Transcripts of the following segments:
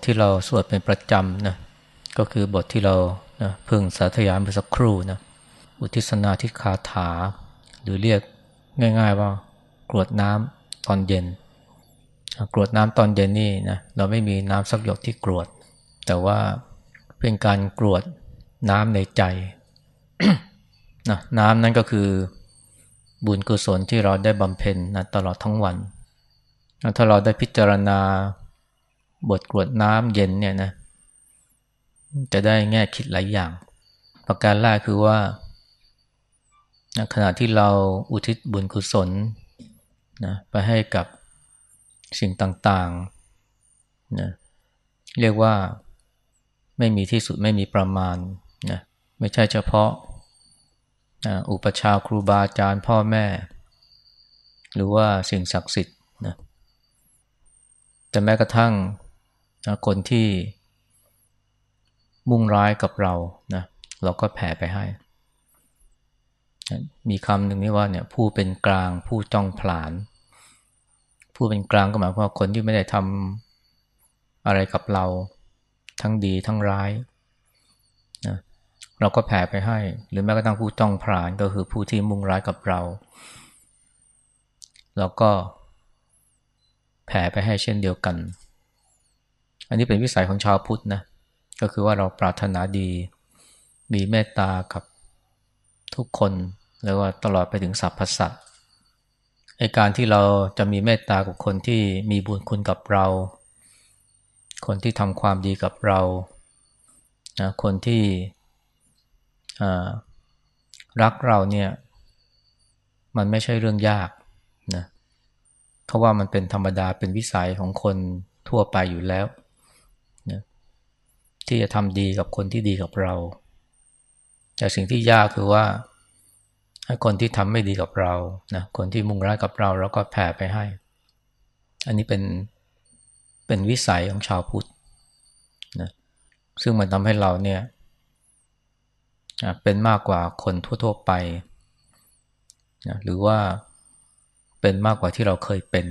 ทที่เราสวดเป็นประจำนะก็คือบทที่เรานะพึ่งสาธยายเมื่อสักครู่นะอุทิศนาทิคาถา หรือเรียกง่าย ๆ ว่ากรวดน้ำตอนเย็นกรวดน้ำตอนเย็นนี่นะเราไม่มีน้ำสักหยดที่กรวด แต่ว่าเป็นการกรวดน้ำในใจนะน้ำนั้นก็คือบุญกุศลที่เราได้บำเพ็ญนะตลอดทั้งวัน ถ้าเราได้พิจารณา บทกรวดน้ำเย็นเนี่ยนะจะได้แง่คิดหลายอย่าง ประการแรกคือว่าขณะที่เราอุทิศบุญกุศลนะไปให้กับสิ่งต่างๆนะเรียกว่าไม่มีที่สุดไม่มีประมาณนะไม่ใช่เฉพาะอุปชาครูบาอาจารย์พ่อแม่ หรือว่าสิ่งศักดิ์สิทธิ์นะแต่แม้กระทั่ง คนที่มุ่งร้ายกับเรานะเราก็แผ่ไปให้มีคำหนึ่งนี่ว่าเนี่ยผู้เป็นกลางผู้จ้องผลาน ผู้เป็นกลางก็หมายความว่าคนที่ไม่ได้ทำอะไรกับเรา ทั้งดีทั้งร้ายนะเราก็แผ่ไปให้ หรือแม้กระทั่งผู้จ้องผลานก็คือผู้ที่มุ่งร้ายกับเรา เราก็แผ่ไปให้เช่นเดียวกัน อันนี้เป็นวิสัยของชาวพุทธนะก็คือว่าเราปรารถนาดี มีเมตตากับทุกคนแล้วว่าตลอดไปถึงสรรพสัตว์ไอการที่เราจะมีเมตตากับคนที่มีบุญคุณกับเรา คนที่ทำความดีกับเรานะคนที่รักเราเนี่ย มันไม่ใช่เรื่องยากนะเพราะว่ามันเป็นธรรมดาเป็นวิสัยของคนทั่วไปอยู่แล้ว ที่จะทำดีกับคนที่ดีกับเรา แต่สิ่งที่ยากคือว่าให้คนที่ทำไม่ดีกับเรานะคนที่มุ่งร้ายกับเราเราก็แผ่ไปให้ อันนี้เป็นเป็นวิสัยของชาวพุทธนะซึ่งมันทำให้เราเนี่ยเป็นมากกว่าคนทั่วๆไปนะหรือว่าเป็นมากกว่าที่เราเคยเป็น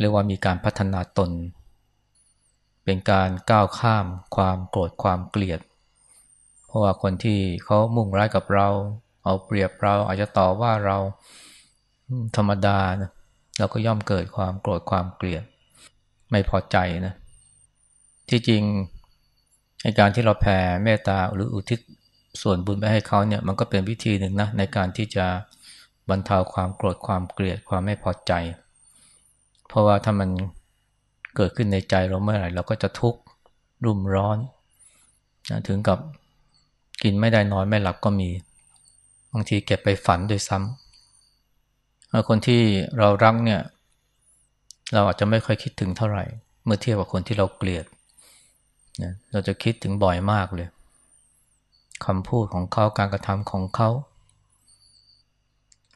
เรียกว่ามีการพัฒนาตน เป็นการก้าวข้ามความโกรธความเกลียด เพราะว่าคนที่เขามุ่งร้ายกับเรา เอาเปรียบเราอาจจะต่อว่าเราธรรมดานะเราก็ย่อมเกิดความโกรธความเกลียด ไม่พอใจนะที่จริงในการที่เราแผ่เมตตาหรืออุทิศส่วนบุญไปให้เขาเนี่ยมันก็เป็นวิธีหนึ่งนะในการที่จะบรรเทาความโกรธความเกลียดความไม่พอใจ เพราะว่าถ้ามัน เกิดขึ้นในใจเราเมื่อไหร่เราก็จะทุกข์รุ่มร้อนนะถึงกับกินไม่ได้นอนไม่หลับก็มี บางทีเก็บไปฝันด้วยซ้ำคนที่เรารักเนี่ย เราอาจจะไม่ค่อยคิดถึงเท่าไหร่ เมื่อเทียบกับคนที่เราเกลียดนะเราจะคิดถึงบ่อยมากเลยคำพูดของเขาการกระทำของเขา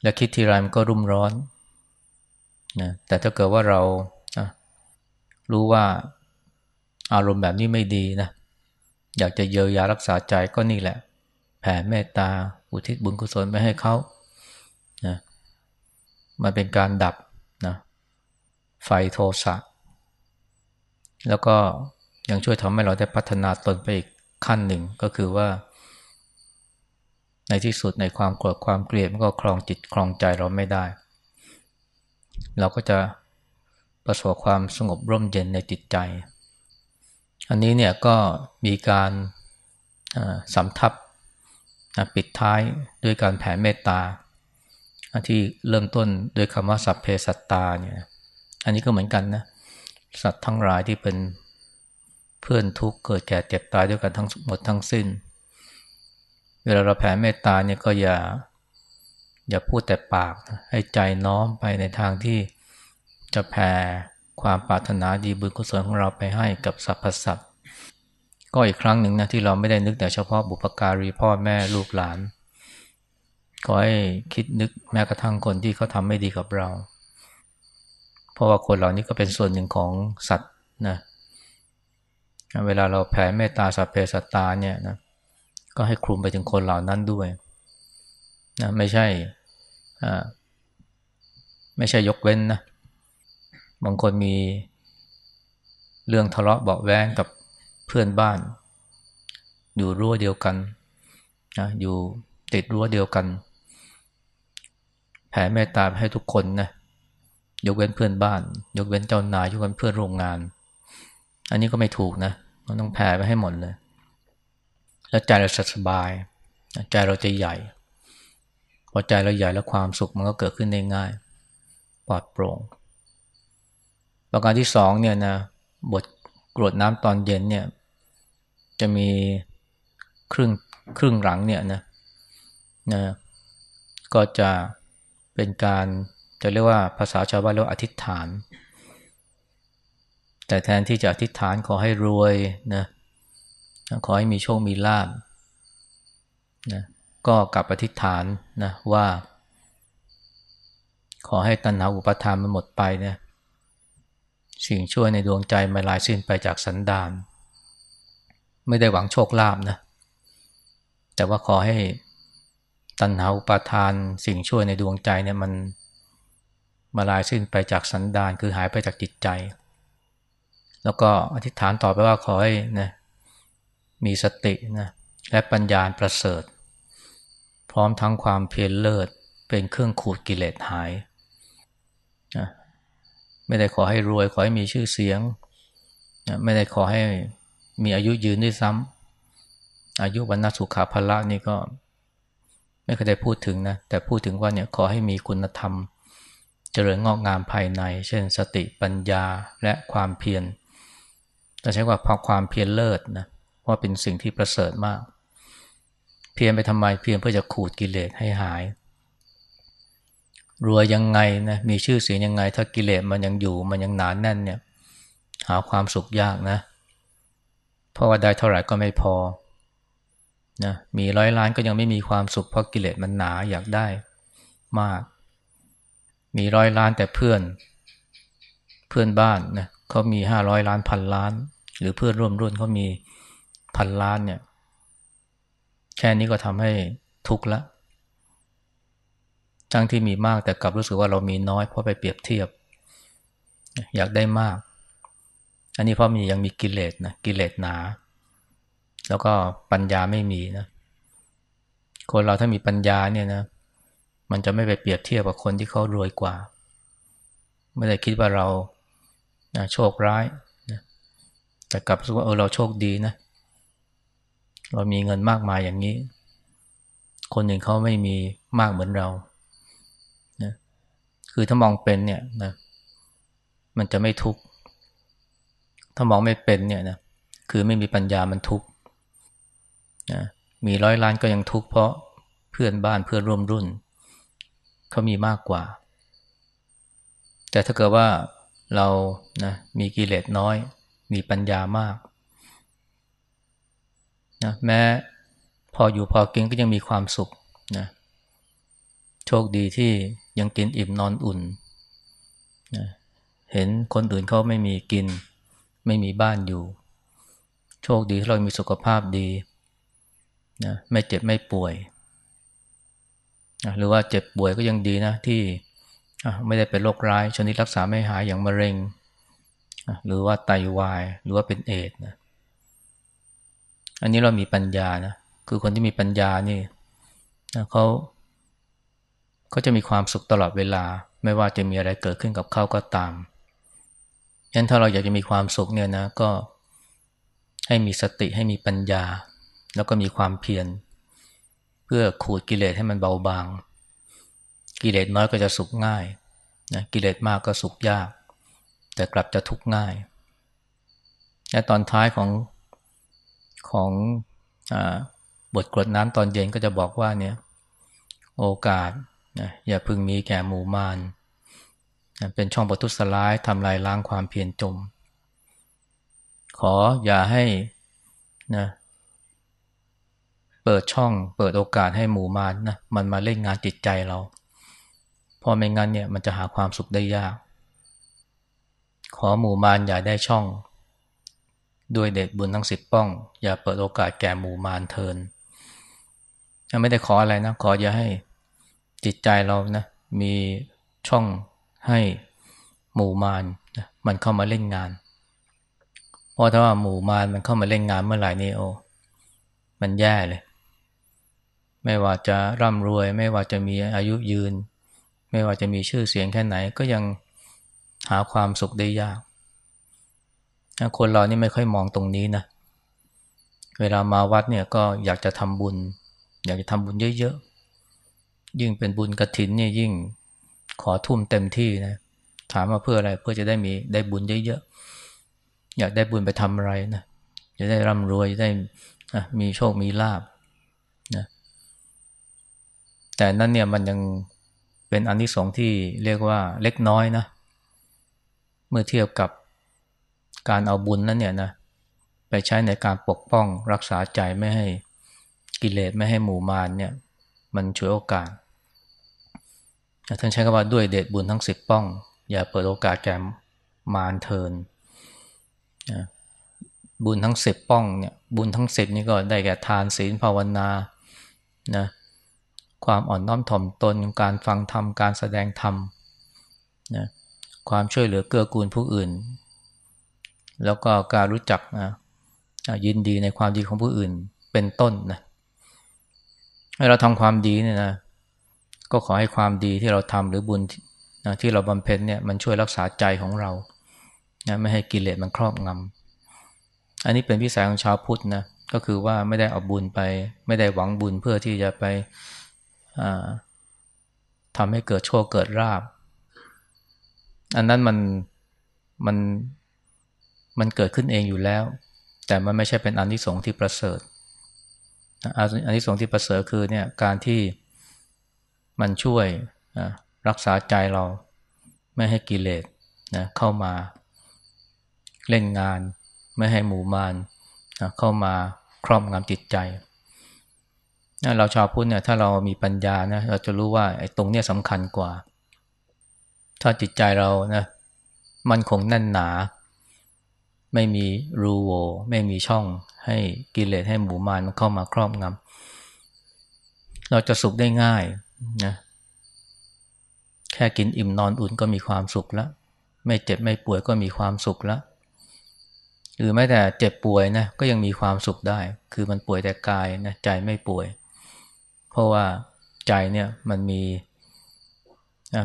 และคิดทีไรมันก็รุ่มร้อนนะแต่ถ้าเกิดว่าเรา รู้ว่าอารมณ์แบบนี้ไม่ดีนะอยากจะเยียวยารักษาใจก็นี่แหละ แผ่เมตตาอุทิศบุญกุศลไปให้เขานะมันเป็นการดับนะไฟโทสะแล้วก็ยังช่วยทำให้เราได้พัฒนาตนไปอีกขั้นหนึ่งก็คือว่า ในที่สุดในความโกรธความเกลียดมันก็คลองจิตคลองใจเราไม่ได้ เราก็จะ ประสบความสงบร่มเย็นในจิตใจ อันนี้เนี่ยก็มีการสำทับปิดท้ายด้วยการแผ่เมตตาที่เริ่มต้นด้วยคำว่าสัพเพสัตตาเนี่ยอันนี้ก็เหมือนกันนะสัตว์ทั้งหลายที่เป็นเพื่อนทุกข์เกิดแก่เจ็บตายด้วยกันทั้งหมดทั้งสิ้น เวลาเราแผ่เมตตาเนี่ยก็อย่าอย่าพูดแต่ปาก ให้ใจน้อมไปในทางที่ จะแผ่ความปรารถนาดีบุญกุศลของเราไปให้กับสรรพสัตว์ก็อีกครั้งหนึ่งนะที่เราไม่ได้นึกแต่เฉพาะบุปการีพ่อแม่ลูกหลานก็ให้คิดนึกแม้กระทั่งคนที่เขาทำไม่ดีกับเรา เพราะว่าคนเหล่านี้ก็เป็นส่วนหนึ่งของสัตว์นะเวลาเราแผ่เมตตาสัพเพสัตตาเนี่ยนะก็ให้คลุมไปถึงคนเหล่านั้นด้วยนะไม่ใช่อ่าไม่ใช่ยกเว้นนะ บางคนมีเรื่องทะเลาะเบาแว้งกับเพื่อนบ้าน อยู่รั้วเดียวกันนะอยู่ติดรั้วเดียวกัน แผ่เมตตาให้ทุกคนนะยกเว้นเพื่อนบ้าน ยกเว้นเจ้านายยกเว้นเพื่อนโรงงาน อันนี้ก็ไม่ถูกนะมันต้องแผ่ไปให้หมดเลย แล้วใจเราสบายใจเราจะใหญ่พอใจเราใหญ่แล้วความสุขมันก็เกิดขึ้นได้ง่ายปลอดโปร่ง ประการที่สองเนี่ยนะบทกรวดน้ำตอนเย็นเนี่ย จะมีครึ่งครึ่งหลังเนี่ยนะนะก็จะเป็นการจะเรียกว่าภาษาชาวบ้านเรียกว่าอธิษฐาน แต่แทนที่จะอธิษฐานขอให้รวยนะขอให้มีโชคมีลาบนะก็กลับอธิษฐานนะว่า ขอให้ตัณหาอุปทานมันหมดไปนี่ย สิ่งช่วยในดวงใจมาลายสิ้นไปจากสันดานไม่ได้หวังโชคลาภนะ แต่ว่าขอให้ตัณหาอุปาทานสิ่งช่วยในดวงใจเนี่ยมันมาลายสิ้นไปจากสันดานคือหายไปจากจิตใจ แล้วก็อธิษฐานต่อไปว่าขอให้นะมีสตินะและปัญญาประเสริฐ พร้อมทั้งความเพียรเลิศเป็นเครื่องขูดกิเลสหาย ไม่ได้ขอให้รวย ขอให้มีชื่อเสียง ไม่ได้ขอให้มีอายุยืนด้วยซ้ำอายุวันนสุขาภละนี่ก็ ไม่เคยได้พูดถึงนะ แต่พูดถึงว่าเนี่ยขอให้มีคุณธรรม เจริญงอกงามภายใน เช่น สติปัญญาและความเพียรแต่ใช้ว่าพอความเพียรเลิศนะว่าเป็นสิ่งที่ประเสริฐมาก เพียรไปทำไมเพียรเพื่อจะขูดกิเลสให้หาย รวยยังไงนะมีชื่อเสียงยังไง ถ้ากิเลสมันยังอยู่มันยังหนานแน่นเนี่ย หาความสุขยากนะ เพราะว่าได้เท่าไหร่ก็ไม่พอนะมีร้อยล้านก็ยังไม่มีความสุขเพราะกิเลสมันหนาอยากได้มาก มีร้อยล้านแต่เพื่อน เพื่อนบ้านนะเขามีห้าร้อยล้านพันล้าน หรือเพื่อนร่วมรุ่นเขามีพันล้านเนี่ย แค่นี้ก็ทำให้ทุกข์ละ ทั้งที่มีมากแต่กลับรู้สึกว่าเรามีน้อยเพราะไปเปรียบเทียบ อยากได้มาก อันนี้เพราะมียังมีกิเลสนะกิเลสหนา แล้วก็ปัญญาไม่มีนะคนเราถ้ามีปัญญาเนี่ยนะมันจะไม่ไปเปรียบเทียบกับคนที่เขารวยกว่า ไม่ได้คิดว่าเรานะโชคร้ายนะแต่กลับรู้สึกว่าเออเราโชคดีนะ เรามีเงินมากมายอย่างนี้ คนหนึ่งเขาไม่มีมากเหมือนเรา คือถ้ามองเป็นเนี่ยนะมันจะไม่ทุกข์ถ้ามองไม่เป็นเนี่ยนะคือไม่มีปัญญามันทุกข์นะมีร้อยล้านก็ยังทุกข์เพราะเพื่อนบ้านเพื่อนร่วมรุ่นเขามีมากกว่า แต่ถ้าเกิดว่าเรานะมีกิเลสน้อย มีปัญญามากนะแม้พออยู่พอกินก็ยังมีความสุขนะ โชคดีที่ยังกินอิ่มนอนอุ่นนะเห็นคนอื่นเขาไม่มีกิน ไม่มีบ้านอยู่ โชคดีที่เรามีสุขภาพดีนะไม่เจ็บไม่ป่วยนะหรือว่าเจ็บป่วยก็ยังดีนะที่ไม่ได้เป็นโรคร้าย ชนิดรักษาไม่หายอย่างมะเร็ง หรือว่าไตาวาย หรือว่าเป็นเอดนะอันนี้เรามีปัญญานะคือคนที่มีปัญญานี่นะเขา เขาจะมีความสุขตลอดเวลา ไม่ว่าจะมีอะไรเกิดขึ้นกับเขาก็ตามยันถ้าเราอยากจะมีความสุขเนี่ยนะก็ให้มีสติให้มีปัญญา แล้วก็มีความเพียรเพื่อขูดกิเลสให้มันเบาบาง กิเลสน้อยก็จะสุขง่ายนะกิเลสมากก็สุขยาก แต่กลับจะทุกข์ง่ายและตอนท้ายของของอบทกรดน้ำตอนเย็นก็จะบอกว่าเนี่ยโอกาส นะอย่าพึงมีแก่หมู่มารนะเป็นช่องประทุษร้ายทำลายล้างความเพียรจม ขออย่าให้นะเปิดช่องเปิดโอกาสให้หมู่มารนะมันมาเล่นงานจิตใจเราเพราะไม่งั้นเนี่ยมันจะหาความสุขได้ยาก ขอหมู่มารอย่าได้ช่อง ด้วยเดชบุญทั้งสิบป้อง อย่าเปิดโอกาสแก่หมู่มารเทินไม่ได้ขออะไรนะ ขออย่าให้ จิตใจเรานะมีช่องให้หมู่มารนะมันเข้ามาเล่นงาน เพราะถ้าว่าหมู่มารมันเข้ามาเล่นงานเมื่อไหร่นี่โอ้มันแย่เลย ไม่ว่าจะร่ำรวย ไม่ว่าจะมีอายุยืน ไม่ว่าจะมีชื่อเสียงแค่ไหนก็ยังหาความสุขได้ยากคนเรานี่ไม่ค่อยมองตรงนี้นะ เวลามาวัดเนี่ยก็อยากจะทำบุญ อยากจะทำบุญเยอะๆ ยิ่งเป็นบุญกระถินเนี่ยยิ่งขอทุ่มเต็มที่นะถามมาเพื่ออะไรเพื่อจะได้มีได้บุญเยอะๆอยากได้บุญไปทำอะไรนะจะได้ร่ำรวยจะได้มีโชคมีลาบนะแต่นั่นเนี่ยมันยังเป็นอนนิสงส์ที่เรียกว่าเล็กน้อยนะ เมื่อเทียบกับการเอาบุญนั้นเนี่ยนะไปใช้ในการปกป้องรักษาใจไม่ให้กิเลสไม่ให้หมู่มารเนี่ย มันช่วยโอกาสท่านใช้คำว่าด้วยเดชบุญทั้งสิบป้อง อย่าเปิดโอกาสแก่มารเทินบุญทั้งสิบป้องเนี่ยบุญทั้งสิบนี่ก็ได้แก่ทานศีลภาวนานะความอ่อนน้อมถ่อมตนการฟังธรรมการแสดงธรรมนะความช่วยเหลือเกื้อกูลผู้อื่น แล้วก็การรู้จักนะยินดีในความดีของผู้อื่นเป็นต้นนะ เราทำความดีเนี่ยนะ ก็ขอให้ความดีที่เราทำหรือบุญนะที่เราบำเพ็ญเนี่ยมันช่วยรักษาใจของเรานะไม่ให้กิเลสมันครอบงำอันนี้เป็นวิสัยของชาวพุทธนะก็คือว่าไม่ได้เอาบุญไป ไม่ได้หวังบุญเพื่อที่จะไปทำให้เกิดโชคเกิดราบ อันนั้นมันมันมันเกิดขึ้นเองอยู่แล้ว แต่มันไม่ใช่เป็นอันิสงส์ที่ประเสริฐ อันิสงส์ที่ประเสริฐคือเนี่ยการที่มันช่วยรักษาใจเราไม่ให้กิเลสนะเข้ามาเล่นงาน ไม่ให้หมู่มารนะเข้ามาครอบงำจิตใจเราชาวพุทธเนี่ยถ้าเรามีปัญญานะเราจะรู้ว่าไอ้ตรงเนี้ยสำคัญกว่า ถ้าจิตใจเรานะมันคงแน่นหนา ไม่มีรูโวไม่มีช่องให้กิเลสให้หมู่มารมันเข้ามาครอบงำเราจะสุขได้ง่ายนะแค่กินอิ่มนอนอุ่นก็มีความสุขแล้ว ไม่เจ็บไม่ป่วยก็มีความสุขแล้วหรือแม้แต่เจ็บป่วยนะก็ยังมีความสุขได้ คือมันป่วยแต่กายนะใจไม่ป่วย เพราะว่าใจเนี่ยมันมี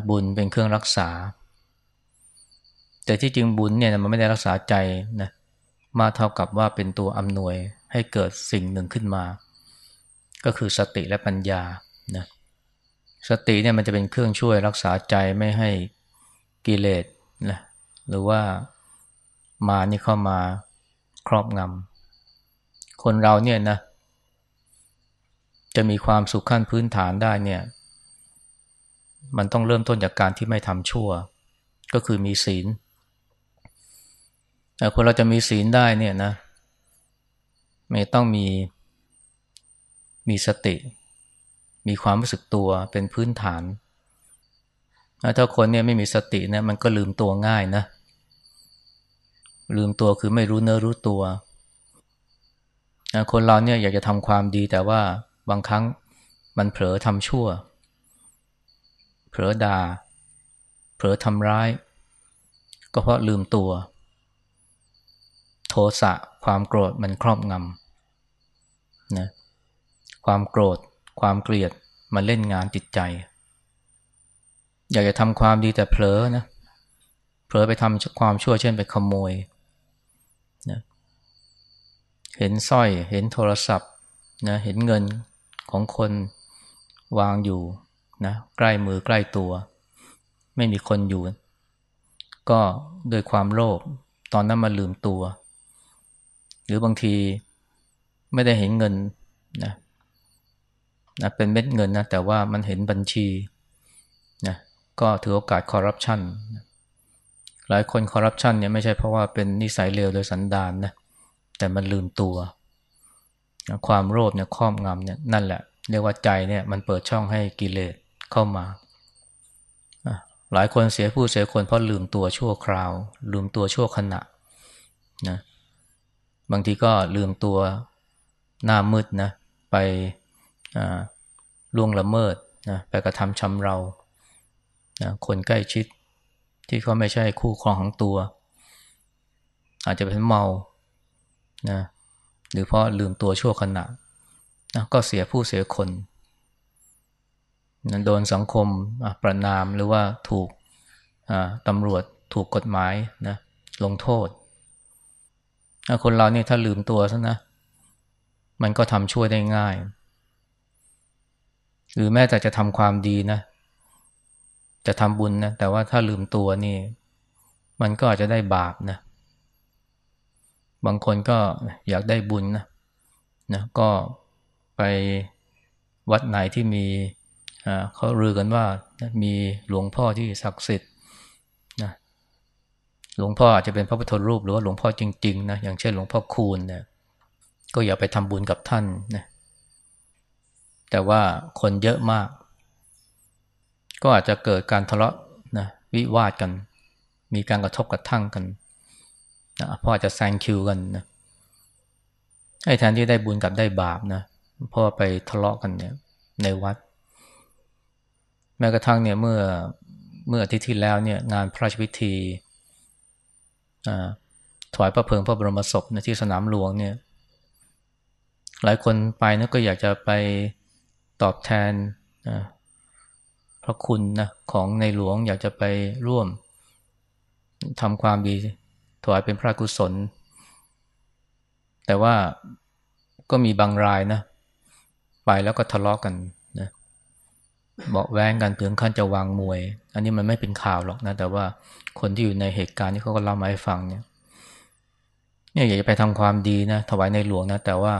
บุญเป็นเครื่องรักษา แต่ที่จริงบุญเนี่ยมันไม่ได้รักษาใจนะมาเท่ากับว่าเป็นตัวอำนวยให้เกิดสิ่งหนึ่งขึ้นมา ก็คือสติและปัญญานะสติเนี่ยมันจะเป็นเครื่องช่วยรักษาใจไม่ให้กิเลสนะหรือว่ามานี่เข้ามาครอบงำคนเราเนี่ยนะจะมีความสุขขั้นพื้นฐานได้เนี่ย มันต้องเริ่มต้นจากการที่ไม่ทำชั่ว ก็คือมีศีล คนเราจะมีศีลได้เนี่ยนะไม่ต้องมีมีสติ มีความรู้สึกตัวเป็นพื้นฐาน ถ้าคนเนี่ยไม่มีสตินี่มันก็ลืมตัวง่ายนะ ลืมตัวคือไม่รู้เนื้อรู้ตัวคนเราเนี่ยอยากจะทำความดีแต่ว่าบางครั้งมันเผลอทำชั่ว เผลอด่า เผลอทำร้าย ก็เพราะลืมตัว โทสะความโกรธมันครอบงำนะความโกรธ ความเกลียดมันเล่นงานจิตใจ อยากจะทำความดีแต่เผลอนะเผลอไปทำความชั่วเช่นไปขโมยนะเห็นสร้อยเห็นโทรศัพท์นะเห็นเงินของคนวางอยู่นะใกล้มือใกล้ตัว ไม่มีคนอยู่ ก็โดยความโลภตอนนั้นมาลืมตัว หรือบางทีไม่ได้เห็นเงินนะนะเป็นเม็ดเงินนะแต่ว่ามันเห็นบัญชีนะก็ถือโอกาสคอร์รัปชันหลายคนคอร์รัปชันเนี่ยไม่ใช่เพราะว่าเป็นนิสัยเลวโดยสันดานนะแต่มันลืมตัวนะความโลภเนี่ยครอบงำเนี่ยนั่นแหละ เรียกว่าใจเนี่ยมันเปิดช่องให้กิเลสเข้ามาหลายคนเสียผู้เสียคนเพราะลืมตัวชั่วคราว ลืมตัวชั่วขณะนะ บางทีก็ลืมตัวหน้ามืดนะไปล่วงละเมิดนะไปกระทำชำเรานะคนใกล้ชิดที่เขาไม่ใช่คู่ครองของตัว อาจจะเป็นเมานะหรือเพราะลืมตัวชั่วขณะนะก็เสียผู้เสียคนนะโดนสังคมประนามหรือว่าถูกตำรวจถูกกฎหมายนะลงโทษ คนเราเนี่ยถ้าลืมตัวซะนะ มันก็ทำช่วยได้ง่าย หรือแม้แต่จะทำความดีนะ จะทำบุญนะ แต่ว่าถ้าลืมตัวนี่ มันก็อาจจะได้บาปนะ บางคนก็อยากได้บุญนะนะก็ไปวัดไหนที่มีเขารือกันว่ามีหลวงพ่อที่ศักดิ์สิทธิ์ หลวงพ่ออาจจะเป็นพระพุทธรูปหรือว่าหลวงพ่อจริงๆนะอย่างเช่นหลวงพ่อคูณเนี่ยก็อย่าไปทำบุญกับท่านนะแต่ว่าคนเยอะมาก ก็อาจจะเกิดการทะเลาะนะวิวาทกัน มีการกระทบกระทั่งกันนะพ่อจะแซงคิวกันนะไอ้แทนที่ได้บุญกับได้บาปนะพ่อไปทะเลาะกันเนี่ยในวัด แม้กระทั่งเนี่ยเมื่อเมื่ออาทิตย์ที่แล้วเนี่ยงานพระราชพิธี ถวายพระเพลิงพระบรมศพนที่สนามหลวงเนี่ย หลายคนไปนะก็อยากจะไปตอบแทนพระคุณนะของในหลวงอยากจะไปร่วมทำความดีถวายเป็นพระกุศล แต่ว่าก็มีบางรายนะ ไปแล้วก็ทะเลาะกกัน นะบอกแว้งกันถึงขั้นจะวางมวย อันนี้มันไม่เป็นข่าวหรอกนะ แต่ว่าคนที่อยู่ในเหตุการณ์นี้เขาก็เล่ามาให้ฟังเนี่ยเนี่ยอยากจะไปทำความดีนะถวายในหลวงนะ แต่ว่า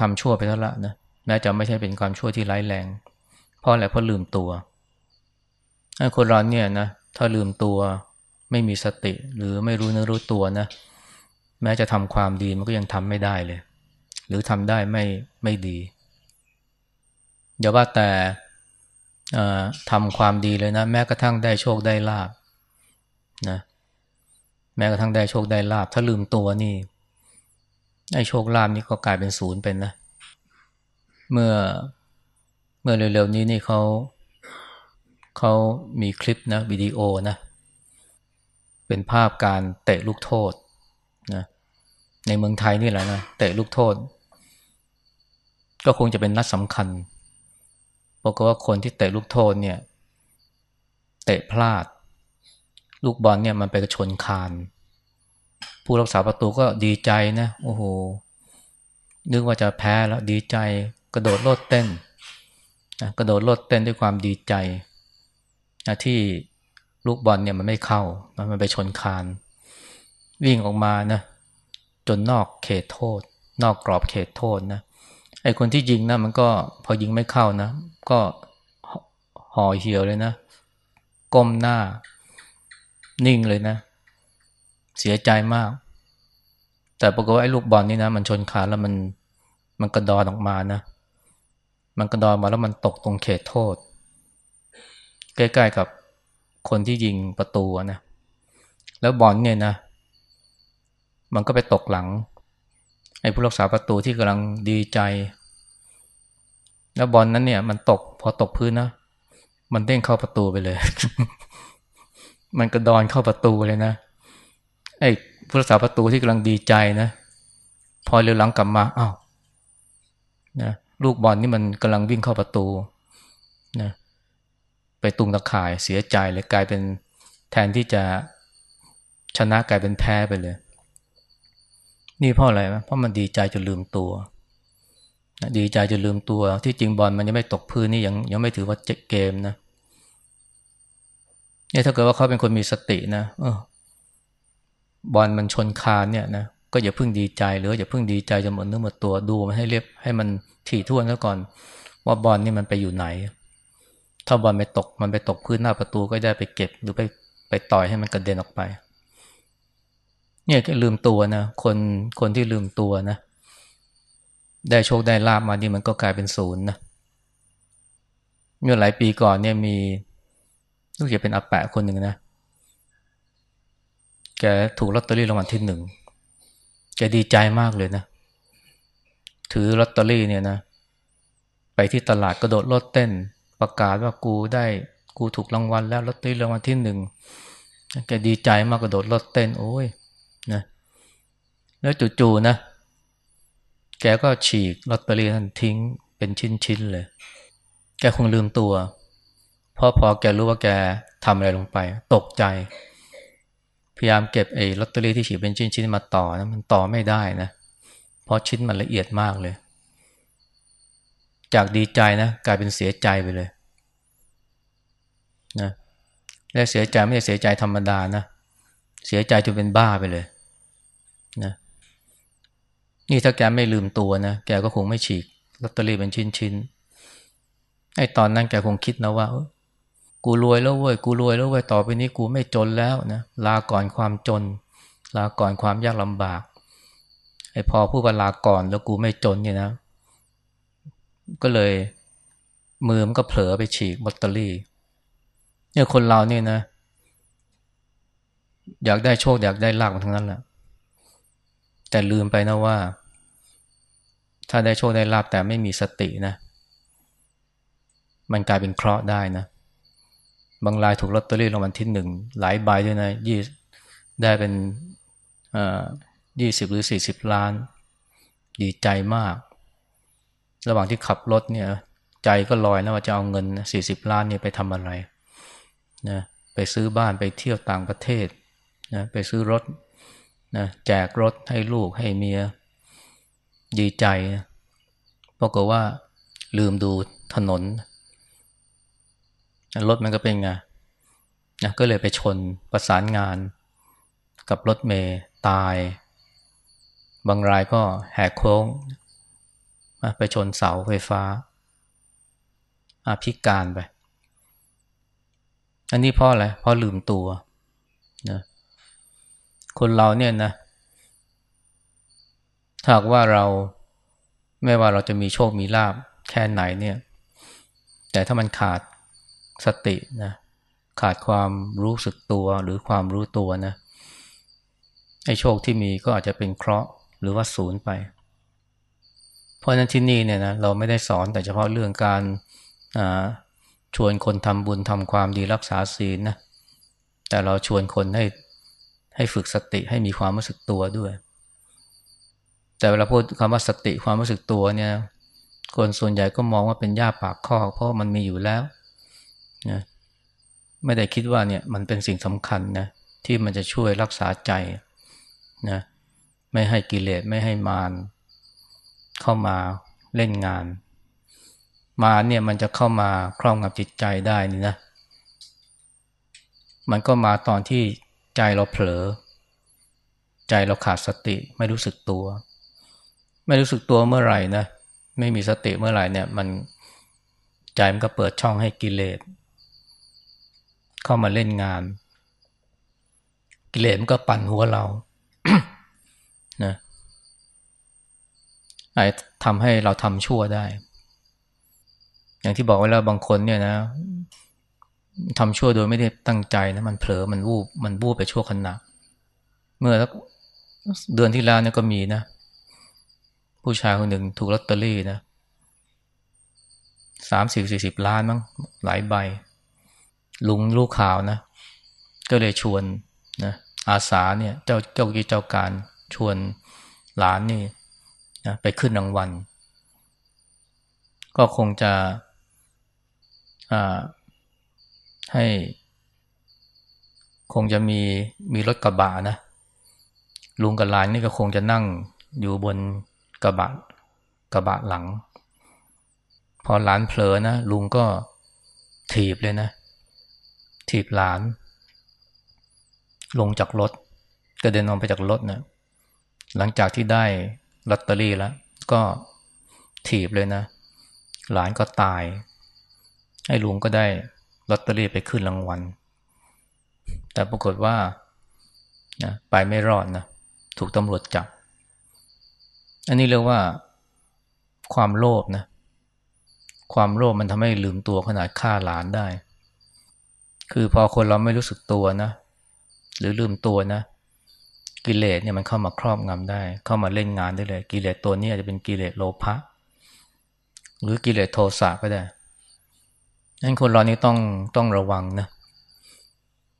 ทำชั่วไปแล้วละนะแม้จะไม่ใช่เป็นความชั่วที่ร้ายแรง เพราะอะไรเพราะลืมตัวคนเราเนี่ยนะถ้าลืมตัวไม่มีสติหรือไม่รู้เนื้อรู้ตัวนะ แม้จะทำความดีมันก็ยังทำไม่ได้เลย หรือทำได้ไม่ไม่ดี อย่าว่าแต่ทำความดีเลยนะ แม้กระทั่งได้โชคได้ลาบนะแม้กระทั่งได้โชคได้ลาบ ถ้าลืมตัวนี่ไอ้โชคลาบนี่ก็กลายเป็นศูนย์เป็นนะ เมื่อเมื่อเร็วๆนี้นี่เขาเขามีคลิปนะวิดีโอนะ เป็นภาพการเตะลูกโทษนะในเมืองไทยนี่แหละนะเตะลูกโทษ ก็คงจะเป็นนัดสำคัญ ปรากฏว่าคนที่เตะลูกโทษเนี่ย เตะพลาด ลูกบอลเนี่ยมันไปกระชนคาน ผู้รักษาประตูก็ดีใจนะโอ้โหนึกว่าจะแพ้แล้วดีใจ กระโดดโลดเต้นนะกระโดดโลดเต้นด้วยความดีใจนะที่ลูกบอลเนี่ยมันไม่เข้า มันไปชนคาน วิ่งออกมานะจนนอกเขตโทษ นอกกรอบเขตโทษนะ ไอคนที่ยิงนะมันก็พอยิงไม่เข้านะ ก็ห่อเหี่ยวเลยนะก้มหน้า นิ่งเลยนะ เสียใจมาก แต่ปรากฏว่าไอ้ลูกบอลนี่นะ มันชนขาแล้วมันมันกระดอนออกมานะ มันกระดอนมาแล้วมันตกตรงเขตโทษ ใกล้ๆกับคนที่ยิงประตูนะ แล้วบอลเนี่ยนะ มันก็ไปตกหลัง ไอ้ผู้รักษาประตูที่กำลังดีใจ แล้วบอลนั้นเนี่ย มันตกพอตกพื้นนะมันเด้งเข้าประตูไปเลย มันกระดอนเข้าประตูเลยนะไอ้ผู้รักษาประตูที่กำลังดีใจนะพอเร็วหลังกลับมาอ้าวนะลูกบอลนี่มันกำลังวิ่งเข้าประตูนะไปตุงตะข่ายเสียใจเลยกลายเป็นแทนที่จะชนะกลายเป็นแพ้ไปเลย นี่เพราะอะไรเพราะมันดีใจจนลืมตัว ดีใจจะลืมตัว ที่จริงบอลมันยังไม่ตกพื้นนี่ยังยังไม่ถือว่าเจ็เกมนะเนี่ยถ้าเกิดว่าเขาเป็นคนมีสตินะเออบอลมันชนคานเนี่ยนะก็อย่าเพิ่งดีใจหรืออย่าเพิ่งดีใจจะหมดเนื้อหมดตัวดูมันให้เรียบให้มันถี่ถ้วนแล้วก่อน ว่าบอลนี่มันไปอยู่ไหน ถ้าบอลไปตกมันไปตกพื้นหน้าประตูก็ได้ไปเก็บหรือไปไปต่อยให้มันกระเด็นออกไป เนี่ยก็ลืมตัวนะคนคนที่ลืมตัวนะ ได้โชคได้ลาบมานี่มันก็กลายเป็นศูนย์นะเมื่อหลายปีก่อนเนี่ยมีลูกจะเป็นอาแปะคนหนึ่งนะ แกถูกลอตเตอรี่รางวัลที่หนึ่งแกดีใจมากเลยนะ ถือลอตเตอรี่เนี่ยนะ ไปที่ตลาดกระโดดรถเต้น ประกาศว่ากูได้กูถูกรางวัลแล้วลอตเตอรี่รางวัลที่หนึ่งแกดีใจมากกระโดดรถเต้นโอ้ย นะแล้วจู่ๆนะ แกก็ฉีกลอตเตอรี่นั้นทิ้งเป็นชิ้นๆเลย แกคงลืมตัวพราะพอแกรู้ว่าแกทำอะไรลงไป ตกใจ พยายามเก็บไอ้ลอตเตอรี่ที่ฉีกเป็นชิ้นๆมาต่อนะมันต่อไม่ได้นะเพราะชิ้นมันละเอียดมากเลย จากดีใจนะกลายเป็นเสียใจไปเลยนะและเสียใจไม่ใช่เสียใจธรรมดานะเสียใจจนเป็นบ้าไปเลย นี่ถ้าแกไม่ลืมตัวนะ แกก็คงไม่ฉีกลอตเตอรี่เป็นชิ้นๆไอ้ตอนนั้นแกคงคิดนะว่า กูรวยแล้วเว้ย กูรวยแล้วเว้ย ต่อไปนี้กูไม่จนแล้วนะ ลาก่อนความจน ลาก่อนความยากลำบาก ไอ้พอพูดว่าลาก่อนแล้วกูไม่จนเนี่ยนะ ก็เลยมือมันก็เผลอไปฉีกลอตเตอรี่ เนี่ยคนเราเนี่ยนะ อยากได้โชคอยากได้ลาบมาทั้งนั้นแหละแต่ลืมไปนะว่า ถ้าได้โชคได้ลาบแต่ไม่มีสตินะ มันกลายเป็นเคราะห์ได้นะ บางรายถูกลอตเตอรี่รางวัลที่หนึ่งหลายใบด้วยนะยี่ได้เป็นยี่สิบหรือสี่สิบล้าน ดีใจมาก ระหว่างที่ขับรถเนี่ย ใจก็ลอยนะว่าจะเอาเงินสี่สิบล้านเนี่ยไปทำอะไรนะไปซื้อบ้านไปเที่ยวต่างประเทศนะไปซื้อรถนะแจกรถให้ลูกให้เมีย ดีใจเพราะกว่าลืมดูถนน รถมันก็เป็นไงนะก็เลยไปชนประสานงานกับรถเมย์ตาย บางรายก็แหกโค้ง ไปชนเสาไฟฟ้าอาพิการไป อันนี้เพราะอะไรเพราะลืมตัวนะคนเราเนี่ยนะ ถ้าว่าเราไม่ว่าเราจะมีโชคมีลาบแค่ไหนเนี่ย แต่ถ้ามันขาดสตินะขาดความรู้สึกตัวหรือความรู้ตัวนะไอ้โชคที่มีก็อาจจะเป็นเคราะห์หรือว่าศูนย์ไป เพราะนั้นที่นี่เนี่ยนะเราไม่ได้สอนแต่เฉพาะเรื่องการชวนคนทำบุญทำความดีรักษาศีลนะแต่เราชวนคนให้ให้ฝึกสติให้มีความรู้สึกตัวด้วย แต่เวลาพูดคำว่าสติความรู้สึกตัวเนี่ย คนส่วนใหญ่ก็มองว่าเป็นยาปากข้อเพราะมันมีอยู่แล้วนะไม่ได้คิดว่าเนี่ยมันเป็นสิ่งสำคัญนะที่มันจะช่วยรักษาใจนะไม่ให้กิเลสไม่ให้มารเข้ามาเล่นงาน มาเนี่ยมันจะเข้ามาครอบงำจิตใจได้นี่นะ มันก็มาตอนที่ใจเราเผลอ ใจเราขาดสติไม่รู้สึกตัว ไม่รู้สึกตัวเมื่อไหร่นะไม่มีสติเมื่อไหร่เนี่ย มันใจมันก็เปิดช่องให้กิเลสเข้ามาเล่นงาน กิเลสมันก็ปั่นหัวเรานะไอ้ทำให้เราทำชั่วได้ อย่างที่บอกไว้แล้วบางคนเนี่ยนะทำชั่วโดยไม่ได้ตั้งใจนะมันเผลอมันวูบมันวูบไปชั่วขณะเมื่อเดือนที่แล้วเนี่ยก็มีนะ ผู้ชายคนหนึ่งถูกลอตเตอรี่นะสามสิบสี่สิบล้านมั้งหลายใบ ลุงลูกข่าวนะ ก็เลยชวนนะอาสาเนี่ยเจ้าเจ้ากิจเจ้าการชวนหลานนี่นะไปขึ้นรางวัล ก็คงจะให้ คงจะมีมีรถกระบะนะลุงกับหลานนี่ก็คงจะนั่งอยู่บน กระบะกระบะหลัง พอหลานเผลอนะลุงก็ถีบเลยนะ ถีบหลาน ลงจากรถกระเด็นออกไปจากรถนะหลังจากที่ได้ลอตเตอรี่แล้ว ก็ถีบเลยนะ หลานก็ตาย ให้ลุงก็ได้ลอตเตอรี่ไปขึ้นรางวัล แต่ปรากฏว่านะไปไม่รอดนะ ถูกตำรวจจับ อันนี้เรียกว่าความโลภนะ ความโลภมันทำให้ลืมตัวขนาดฆ่าหลานได้ คือพอคนเราไม่รู้สึกตัวนะ หรือลืมตัวนะ กิเลสเนี่ยมันเข้ามาครอบงำได้ เข้ามาเล่นงานได้เลย กิเลสตัวนี้อาจจะเป็นกิเลสโลภะหรือกิเลสโทสะก็ได้นั้นคนเรานี่ต้องต้องระวังนะ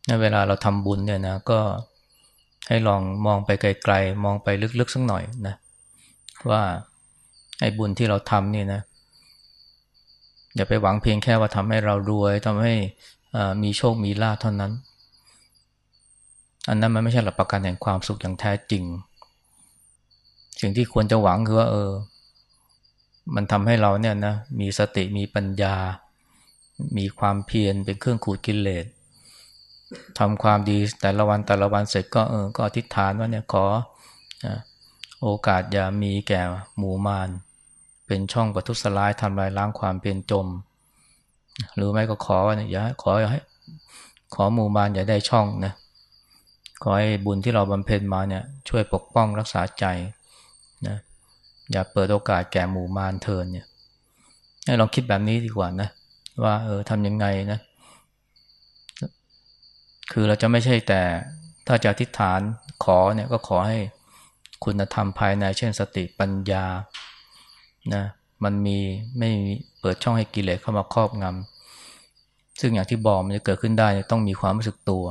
ในเวลาเราทำบุญเนี่ยนะก็ให้ลองมองไปไกลๆ มองไปลึกๆสักหน่อยนะ ว่าไอ้บุญที่เราทำนี่นะอย่าไปหวังเพียงแค่ว่าทำให้เรารวยทำให้มีโชคมีลาภเท่านั้น อันนั้นมันไม่ใช่หลักประกันแห่งความสุขอย่างแท้จริง สิ่งที่ควรจะหวังคือว่า เออ มันทำให้เราเนี่ยนะมีสติมีปัญญา มีความเพียรเป็นเครื่องขูดกิเลสทำความดีแต่ละวันแต่ละวันเสร็จก็เออก็อธิษฐานว่าเนี่ยขอ โอกาสอย่ามีแก่หมู่มารเป็นช่องประทุษร้ายทำลายล้างความเพียรจม หรือไม่ก็ขอว่าเนี่ยอย่าขอให้ขอหมู่มารอย่าได้ช่องนะขอให้บุญที่เราบำเพ็ญมาเนี่ยช่วยปกป้องรักษาใจนะอย่าเปิดโอกาสแก่หมู่มารเทินเนี่ยให้ลองคิดแบบนี้ดีกว่านะว่าเออทำยังไงนะคือเราจะไม่ใช่แต่ถ้าจะอธิษฐานขอเนี่ยก็ขอให้ คุณธรรมภายในเช่นสติปัญญานะมันมีไม่เปิดช่องให้กิเลสเข้ามาครอบงำซึ่งอย่างที่บอกมันจะเกิดขึ้นได้ต้องมีความรู้สึกตัว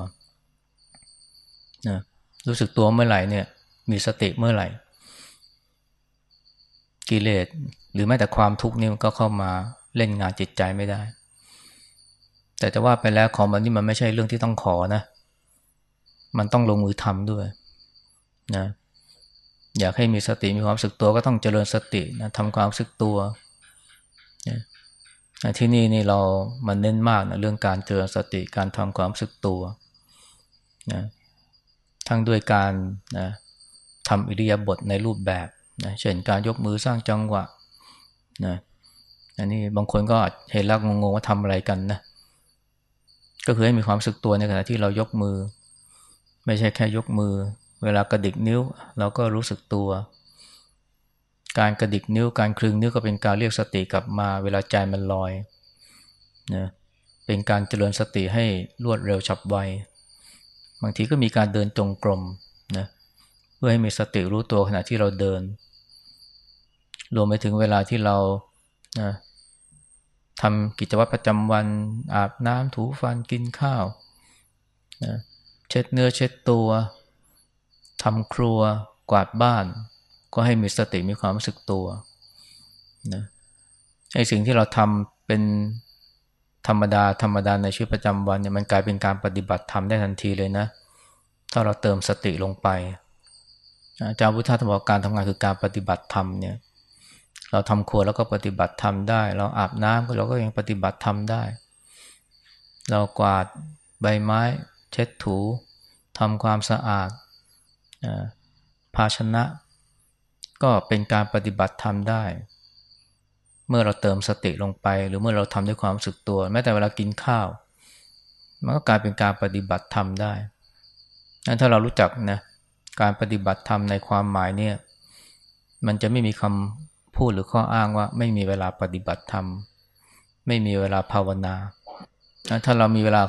นะรู้สึกตัวเมื่อไหร่เนี่ย มีสติเมื่อไหร่ กิเลสหรือแม้แต่ความทุกข์นี่มันก็เข้ามาเล่นงานจิตใจไม่ได้ แต่จะว่าไปแล้วของแบบนี้มันไม่ใช่เรื่องที่ต้องขอนะ มันต้องลงมือทำด้วยนะ อยากให้มีสติมีความสึกตัวก็ต้องเจริญสตินะทำความสึกตัวนะที่นี่นี่เรามันเน้นมากนะเรื่องการเจริญสติการทำความสึกตัวนะทั้งด้วยการนะทำอิริยาบถในรูปแบบนะเช่นการยกมือสร้างจังหวะนะอันนี้บางคนก็เห็นแล้วงงๆว่าทำอะไรกันนะก็คือให้มีความสึกตัวในขณะที่เรายกมือ ไม่ใช่แค่ยกมือ เวลากระดิกนิ้วเราก็รู้สึกตัว การกระดิกนิ้วการคลึงนิ้วก็เป็นการเรียกสติกลับมา เวลาใจมันลอยนะเป็นการเจริญสติให้รวดเร็วฉับไว บางทีก็มีการเดินจงกรมนะเพื่อให้มีสติรู้ตัวขณะที่เราเดิน รวมไปถึงเวลาที่เรานะทำกิจวัตรประจำวันอาบน้ำถูฟันกินข้าวนะเช็ดเนื้อเช็ดตัว ทำครัวกวาดบ้าน ก็ให้มีสติมีความรู้สึกตัวนะไอ้สิ่งที่เราทำเป็นธรรมดาธรรมดาในชีวิตประจำวันเนี่ยมันกลายเป็นการปฏิบัติธรรมได้ทันทีเลยนะ ถ้าเราเติมสติลงไปอาจารย์พุทธทบอกการทำงานคือการปฏิบัติธรรมเนี่ยเราทำครัวแล้วก็ปฏิบัติธรรมได้ เราอาบน้ำก็เราก็ยังปฏิบัติธรรมได้ เรากวาดใบไม้ เช็ดถูทำความสะอาด ภาชนะ ก็เป็นการปฏิบัติธรรมได้ เมื่อเราเติมสติลงไป หรือเมื่อเราทำด้วยความรู้สึกตัว แม้แต่เวลากินข้าว มันก็กลายเป็นการปฏิบัติธรรมได้ถ้าเรารู้จักนะการปฏิบัติธรรมในความหมายเนี่ยมันจะไม่มีคำพูดหรือข้ออ้างว่า ไม่มีเวลาปฏิบัติธรรม ไม่มีเวลาภาวนา ถ้าเรามีเวลา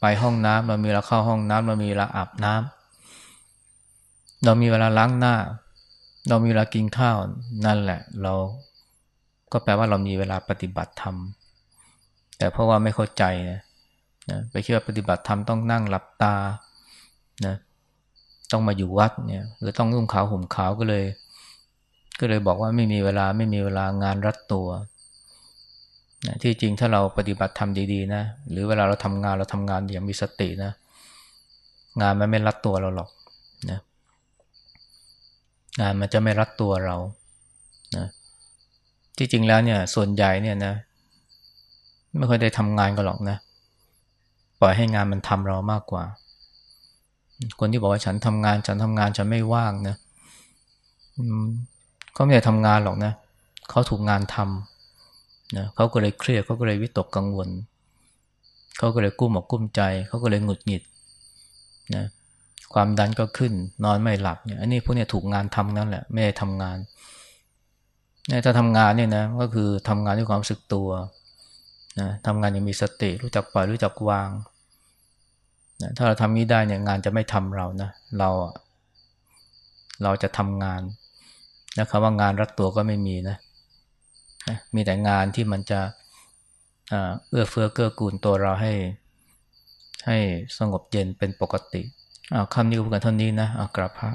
ไปห้องน้ำเรามีเวลาเข้าห้องน้ำเรามีเวลาอาบน้ำ เรามีเวลาล้างหน้า เรามีเวลากินข้าวนั่นแหละ เราก็แปลว่าเรามีเวลาปฏิบัติธรรม แต่เพราะว่าไม่เข้าใจนะนะไปคิดว่าปฏิบัติธรรมต้องนั่งหลับตานะต้องมาอยู่วัดเนี่ยหรือต้องนุ่งขาวห่มขาวก็เลย ก็เลยบอกว่าไม่มีเวลาไม่มีเวลางานรัดตัวนะที่จริงถ้าเราปฏิบัติทำดีๆนะหรือเวลาเราทำงานเราทำงานอย่างมีสตินะ งานมันไม่รัดตัวเราหรอกนะ งานมันจะไม่รัดตัวเรานะที่จริงแล้วเนี่ยส่วนใหญ่เนี่ยนะไม่ค่อยได้ทำงานกันหรอกนะปล่อยให้งานมันทำเรามากกว่า คนที่บอกว่าฉันทำงานฉันทำงานฉันไม่ว่างนะเขาไม่ได้ทำงานหรอกนะเขาถูกงานทำนะเขาก็เลยเครียดเขาก็เลยวิตกกังวลเขาก็เลยกุ้มอกกุ้มใจเขาก็เลยหงุดหงิดนะ ความดันก็ขึ้น นอนไม่หลับเนี่ยอันนี้พวกนี้ถูกงานทำนั่นแหละ ไม่ได้ทำงานเนี่ยถ้าทำงานเนี่ยนะก็คือทำงานด้วยความสึกตัวนะทำงานอย่างมีสติรู้จักปล่อยรู้จักวางนะถ้าเราทำนี้ได้เนี่ยงานจะไม่ทำเรานะเราเราจะทำงานนะคำว่างานรัดตัวก็ไม่มีนะนะมีแต่งานที่มันจะเอื้อเฟื้อเกื้อกูลตัวเราให้ ให้สงบเย็นเป็นปกติ คำนี้ก็พูดกันเท่านี้นะกราบพระ